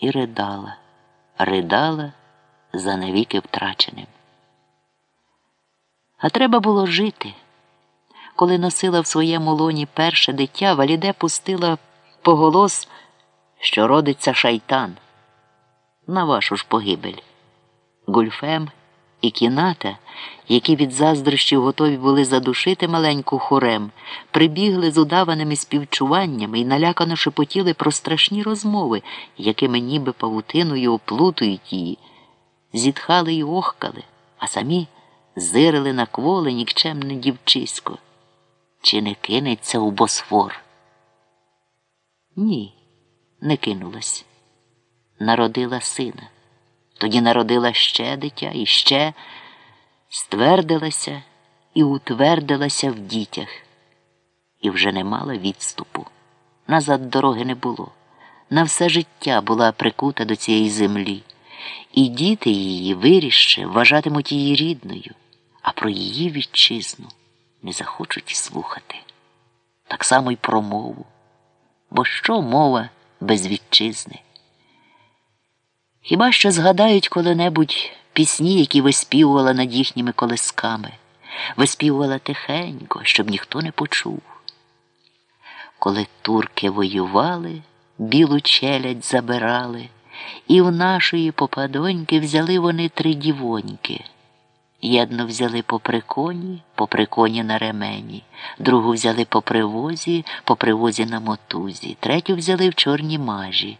і ридала, ридала за навіки втраченим. А треба було жити. Коли носила в своєму лоні перше дитя, валіде пустила поголос, що родиться шайтан. На вашу ж погибель. Гульфем і кіната, які від заздрощів готові були задушити маленьку хорем, прибігли з удаваними співчуваннями і налякано шепотіли про страшні розмови, якими ніби павутиною оплутують її, зітхали й охкали, а самі зирили на кволе нікчемне дівчисько. Чи не кинеться у босфор? Ні, не кинулась. Народила сина. Тоді народила ще дитя і ще ствердилася і утвердилася в дітях, і вже не мала відступу. Назад дороги не було. На все життя була прикута до цієї землі, і діти її виріще вважатимуть її рідною, а про її вітчизну не захочуть слухати. Так само й про мову. Бо що мова без вітчизни? Хіба що згадають коли-небудь пісні, які виспівувала над їхніми колисками, виспівувала тихенько, щоб ніхто не почув. Коли турки воювали, білу челядь забирали, і в нашої попадоньки взяли вони три дівоньки. Єдну взяли по приконі, по приконі на ремені, другу взяли по привозі, по привозі на мотузі, третю взяли в чорній мажі.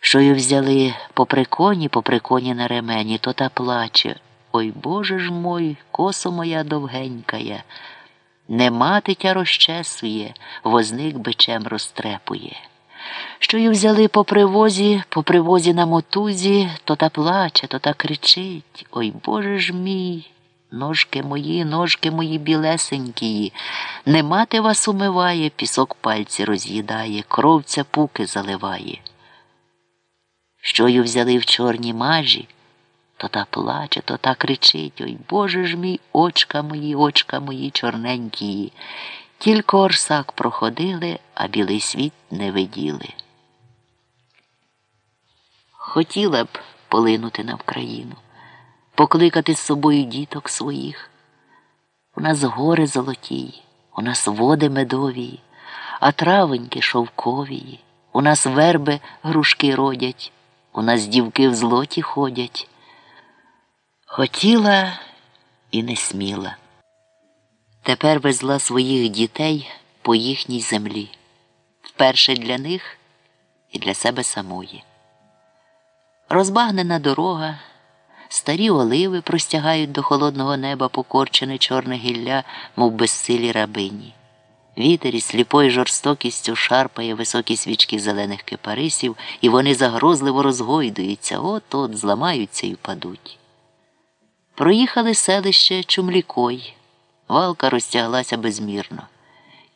Що й взяли по приконі, по приконі на ремені, то та плаче. Ой Боже ж мой, косо моя довгенькая, не мати тя розчесує, возник бичем розтрепує. Що й взяли по привозі, по привозі на мотузі, то та плаче, то та кричить. Ой Боже ж мій, ножки мої, ножки мої білесенькі, не мати вас умиває, пісок пальці роз'їдає, кровця пуки заливає. Що й взяли в чорній мажі, то та плаче, то та кричить Ой Боже ж мій, очка мої, очка мої чорненькі. Тільки орсак проходили, а білий світ не виділи. Хотіла б полинути на Вкраїну, покликати з собою діток своїх. У нас гори золотії, у нас води медовії, а травеньки шовковії, у нас верби грушки родять. У нас дівки в злоті ходять. Хотіла і не сміла. Тепер везла своїх дітей по їхній землі, вперше для них і для себе самої. Розбагнена дорога, старі оливи простягають до холодного неба покорчене чорне гілля, мов безсилі рабині. Вітер із сліпою жорстокістю шарпає високі свічки зелених кипарисів, і вони загрозливо розгойдуються, от от зламаються і падуть. Проїхали селище Чумлікой. Валка розтяглася безмірно.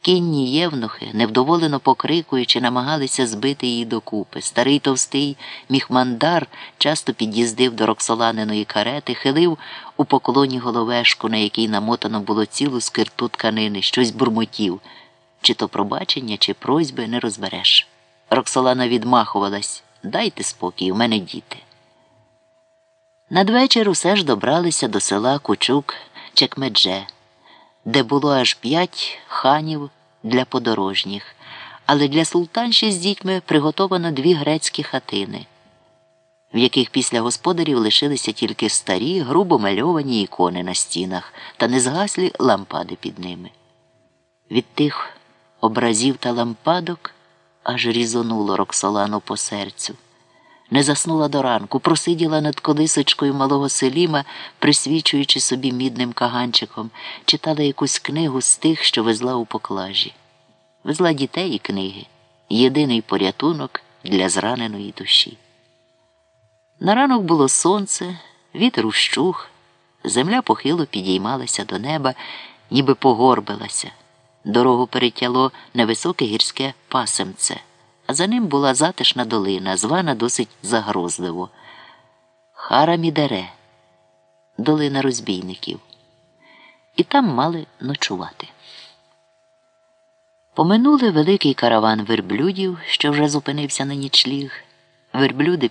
Кінні євнухи, невдоволено покрикуючи, намагалися збити її докупи. Старий товстий міхмандар часто під'їздив до роксоланиної карети, хилив у поклоні головешку, на якій намотано було цілу скирту тканини, щось бурмотів. Чи то пробачення, чи просьби не розбереш. Роксолана відмахувалась дайте спокій, у мене діти. Надвечір усе ж добралися до села Кучук Чекмедже де було аж п'ять ханів для подорожніх, але для султанші з дітьми приготовано дві грецькі хатини, в яких після господарів лишилися тільки старі, грубо мальовані ікони на стінах та незгаслі лампади під ними. Від тих образів та лампадок аж різонуло Роксолану по серцю не заснула до ранку, просиділа над колисочкою малого селіма, присвічуючи собі мідним каганчиком, читала якусь книгу з тих, що везла у поклажі. Везла дітей і книги єдиний порятунок для зраненої душі. На ранок було сонце, вітер ущух, земля похило підіймалася до неба, ніби погорбилася. Дорогу перетяло невисоке гірське пасемце за ним була затишна долина, звана досить загрозливо. Харамідере, долина розбійників. І там мали ночувати. Поминули великий караван верблюдів, що вже зупинився на нічліг. Верблюди